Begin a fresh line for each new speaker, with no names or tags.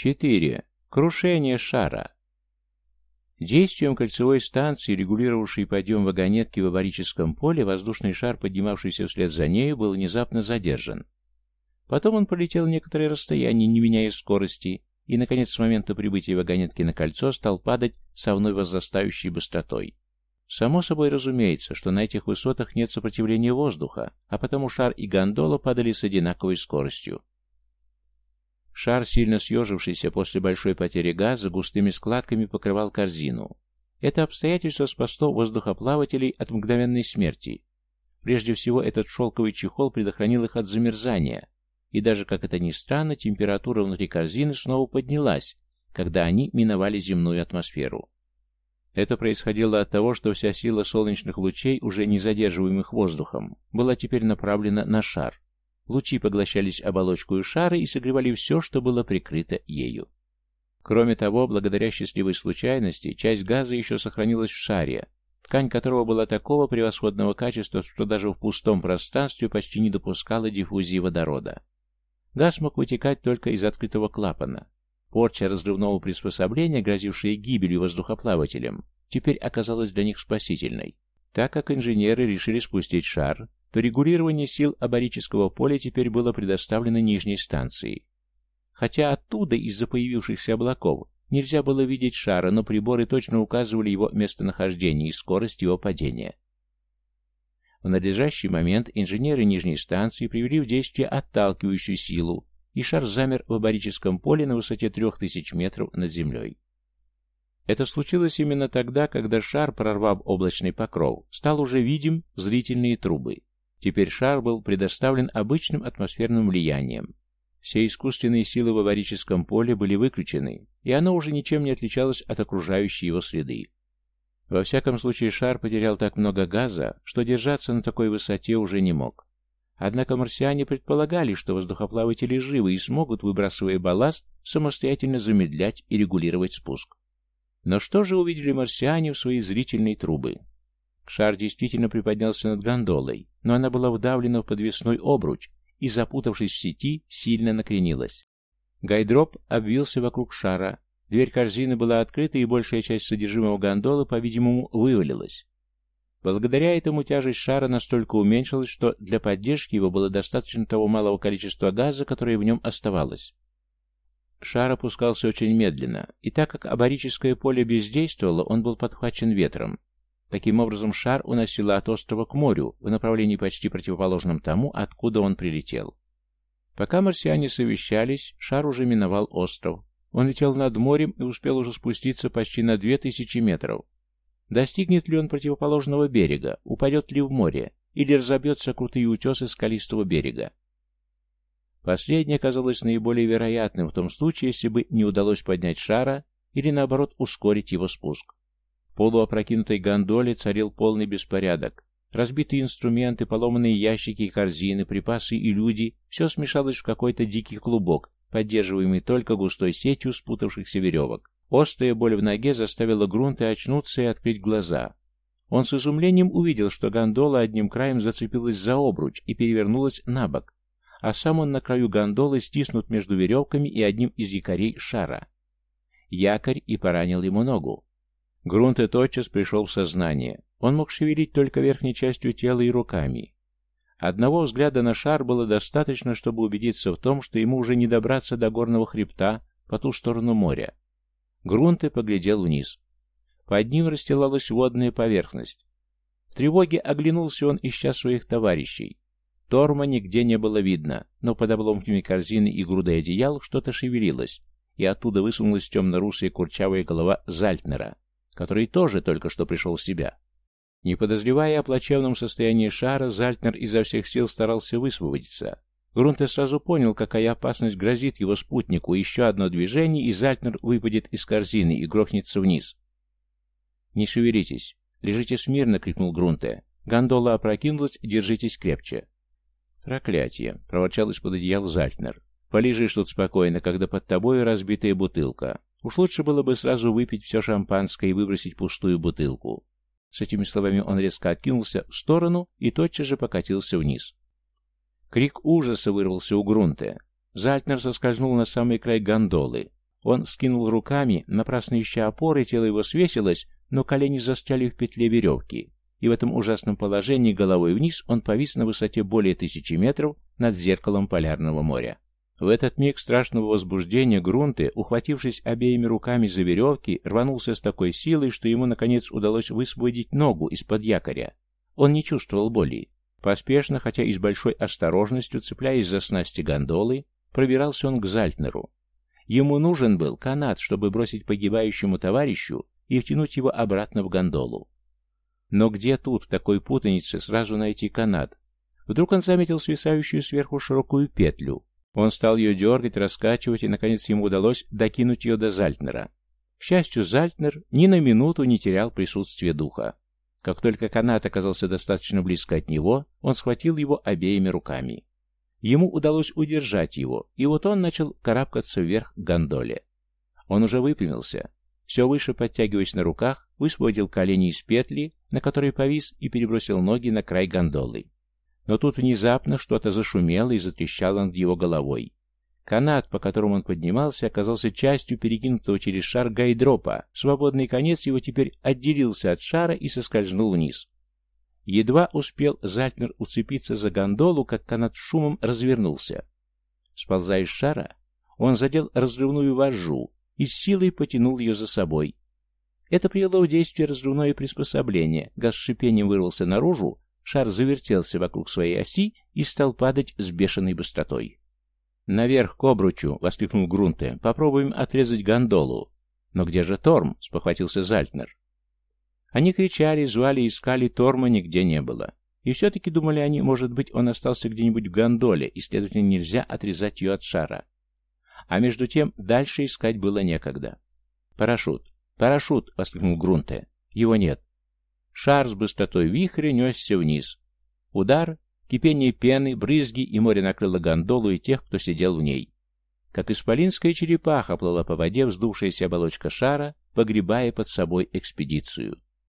4. Крушение шара. Действием кольцевой станции, регулировавшей подъем вагонетки в аварическом поле, воздушный шар, поднимавшийся вслед за нею, был внезапно задержан. Потом он полетел некоторое расстояние, не меняя скорости, и, наконец, с момента прибытия вагонетки на кольцо стал падать со мной возрастающей быстротой. Само собой разумеется, что на этих высотах нет сопротивления воздуха, а потому шар и гондола падали с одинаковой скоростью. Шар, сильно съежившийся после большой потери газа, густыми складками покрывал корзину. Это обстоятельство спасло воздухоплавателей от мгновенной смерти. Прежде всего, этот шелковый чехол предохранил их от замерзания, и даже, как это ни странно, температура внутри корзины снова поднялась, когда они миновали земную атмосферу. Это происходило от того, что вся сила солнечных лучей, уже не задерживаемых воздухом, была теперь направлена на шар. Лучи поглощались оболочку шара и согревали все, что было прикрыто ею. Кроме того, благодаря счастливой случайности, часть газа еще сохранилась в шаре, ткань которого была такого превосходного качества, что даже в пустом пространстве почти не допускала диффузии водорода. Газ мог вытекать только из открытого клапана. Порча разрывного приспособления, грозившая гибелью воздухоплавателям, теперь оказалась для них спасительной. Так как инженеры решили спустить шар, то регулирование сил абарического поля теперь было предоставлено нижней станции. Хотя оттуда, из-за появившихся облаков, нельзя было видеть шара, но приборы точно указывали его местонахождение и скорость его падения. В надлежащий момент инженеры нижней станции привели в действие отталкивающую силу, и шар замер в абарическом поле на высоте 3000 метров над землей. Это случилось именно тогда, когда шар, прорвав облачный покров, стал уже видим зрительные трубы. Теперь шар был предоставлен обычным атмосферным влиянием. Все искусственные силы в аварическом поле были выключены, и оно уже ничем не отличалось от окружающей его среды. Во всяком случае, шар потерял так много газа, что держаться на такой высоте уже не мог. Однако марсиане предполагали, что воздухоплаватели живы и смогут, выбрасывая балласт, самостоятельно замедлять и регулировать спуск. Но что же увидели марсиане в свои зрительные трубы? Шар действительно приподнялся над гондолой, но она была вдавлена в подвесной обруч и, запутавшись в сети, сильно накренилась. Гайдроп обвился вокруг шара, дверь корзины была открыта, и большая часть содержимого гондолы, по-видимому, вывалилась. Благодаря этому тяжесть шара настолько уменьшилась, что для поддержки его было достаточно того малого количества газа, которое в нем оставалось. Шар опускался очень медленно, и так как аборическое поле бездействовало, он был подхвачен ветром. Таким образом, шар уносило от острова к морю, в направлении почти противоположном тому, откуда он прилетел. Пока марсиане совещались, шар уже миновал остров. Он летел над морем и успел уже спуститься почти на две тысячи метров. Достигнет ли он противоположного берега, упадет ли в море, или разобьется крутые утесы скалистого берега? Последнее казалось наиболее вероятным в том случае, если бы не удалось поднять шара или, наоборот, ускорить его спуск полуопрокинутой гондоле царил полный беспорядок. Разбитые инструменты, поломанные ящики и корзины, припасы и люди — все смешалось в какой-то дикий клубок, поддерживаемый только густой сетью спутавшихся веревок. Острая боль в ноге заставила грунт и очнуться и открыть глаза. Он с изумлением увидел, что гондола одним краем зацепилась за обруч и перевернулась на бок, а сам он на краю гондолы стиснут между веревками и одним из якорей шара. Якорь и поранил ему ногу. Грунт и тотчас пришел в сознание. Он мог шевелить только верхней частью тела и руками. Одного взгляда на шар было достаточно, чтобы убедиться в том, что ему уже не добраться до горного хребта по ту сторону моря. Грунты поглядел вниз. Под ним расстилалась водная поверхность. В тревоге оглянулся он, ища своих товарищей. Торма нигде не было видно, но под обломками корзины и грудой одеял что-то шевелилось, и оттуда высунулась темно-русая курчавая голова Зальтнера который тоже только что пришел в себя. Не подозревая о плачевном состоянии шара, Зальтнер изо всех сил старался высвободиться. Грунте сразу понял, какая опасность грозит его спутнику. Еще одно движение, и Зальтнер выпадет из корзины и грохнется вниз. «Не шевелитесь. Лежите смирно!» — крикнул Грунте. Гондола опрокинулась, держитесь крепче. «Проклятие!» — проворчал из-под одеяла Зальтнер. «Полежишь тут спокойно, когда под тобой разбитая бутылка. Уж лучше было бы сразу выпить все шампанское и выбросить пустую бутылку. С этими словами он резко откинулся в сторону и тотчас же покатился вниз. Крик ужаса вырвался у грунта. Зальтнер соскользнул на самый край гондолы. Он скинул руками, напрасно ища опоры, тело его свесилось, но колени застряли в петле веревки, и в этом ужасном положении головой вниз он повис на высоте более тысячи метров над зеркалом полярного моря. В этот миг страшного возбуждения Грунты, ухватившись обеими руками за веревки, рванулся с такой силой, что ему, наконец, удалось высвободить ногу из-под якоря. Он не чувствовал боли. Поспешно, хотя и с большой осторожностью, цепляясь за снасти гондолы, пробирался он к Зальтнеру. Ему нужен был канат, чтобы бросить погибающему товарищу и втянуть его обратно в гондолу. Но где тут, в такой путанице, сразу найти канат? Вдруг он заметил свисающую сверху широкую петлю. Он стал ее дергать, раскачивать, и, наконец, ему удалось докинуть ее до Зальтнера. К счастью, Зальтнер ни на минуту не терял присутствие духа. Как только канат оказался достаточно близко от него, он схватил его обеими руками. Ему удалось удержать его, и вот он начал карабкаться вверх к гондоле. Он уже выпрямился, все выше подтягиваясь на руках, высвободил колени из петли, на которой повис, и перебросил ноги на край гондолы. Но тут внезапно что-то зашумело и затрещало над его головой. Канат, по которому он поднимался, оказался частью перекинутого через шар гайдропа. Свободный конец его теперь отделился от шара и соскользнул вниз. Едва успел Зальтнер уцепиться за гондолу, как канат шумом развернулся. Сползая из шара, он задел разрывную вожжу и с силой потянул ее за собой. Это привело в действие разрывное приспособление. Газ с шипением вырвался наружу, шар завертелся вокруг своей оси и стал падать с бешеной быстротой. «Наверх к обручу!» — воскликнул Грунте. «Попробуем отрезать гондолу». «Но где же Торм?» — спохватился Зальтнер. Они кричали, звали, искали, Торма нигде не было. И все-таки думали они, может быть, он остался где-нибудь в гондоле, и, следовательно, нельзя отрезать ее от шара. А между тем дальше искать было некогда. «Парашют! Парашют!» — воскликнул Грунте. «Его нет». Шар с быстротой вихря несся вниз. Удар, кипение пены, брызги, и море накрыло гондолу и тех, кто сидел в ней. Как исполинская черепаха плыла по воде вздувшаяся оболочка шара, погребая под собой экспедицию.